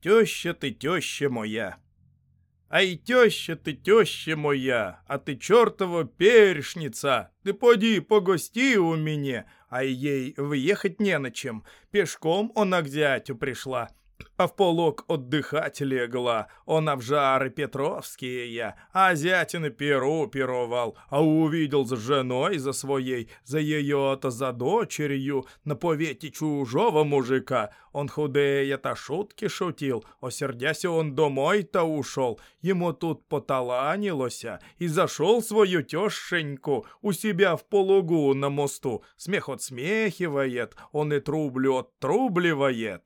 Теща ты, теща моя. Ай, теща ты, теща моя, а ты чертова першница. Ты поди погости у меня, а ей въехать не на чем. Пешком она к зятю пришла а в полок отдыхать легла. Он в Петровские я, а зятин перу пировал, а увидел за женой за своей, за ее-то за дочерью, на повете чужого мужика. Он худее-то шутки шутил, осердяся он домой-то ушел. Ему тут поталанилося, и зашел свою тещеньку у себя в полугу на мосту. Смех отсмехивает, он и трублю оттрубливает.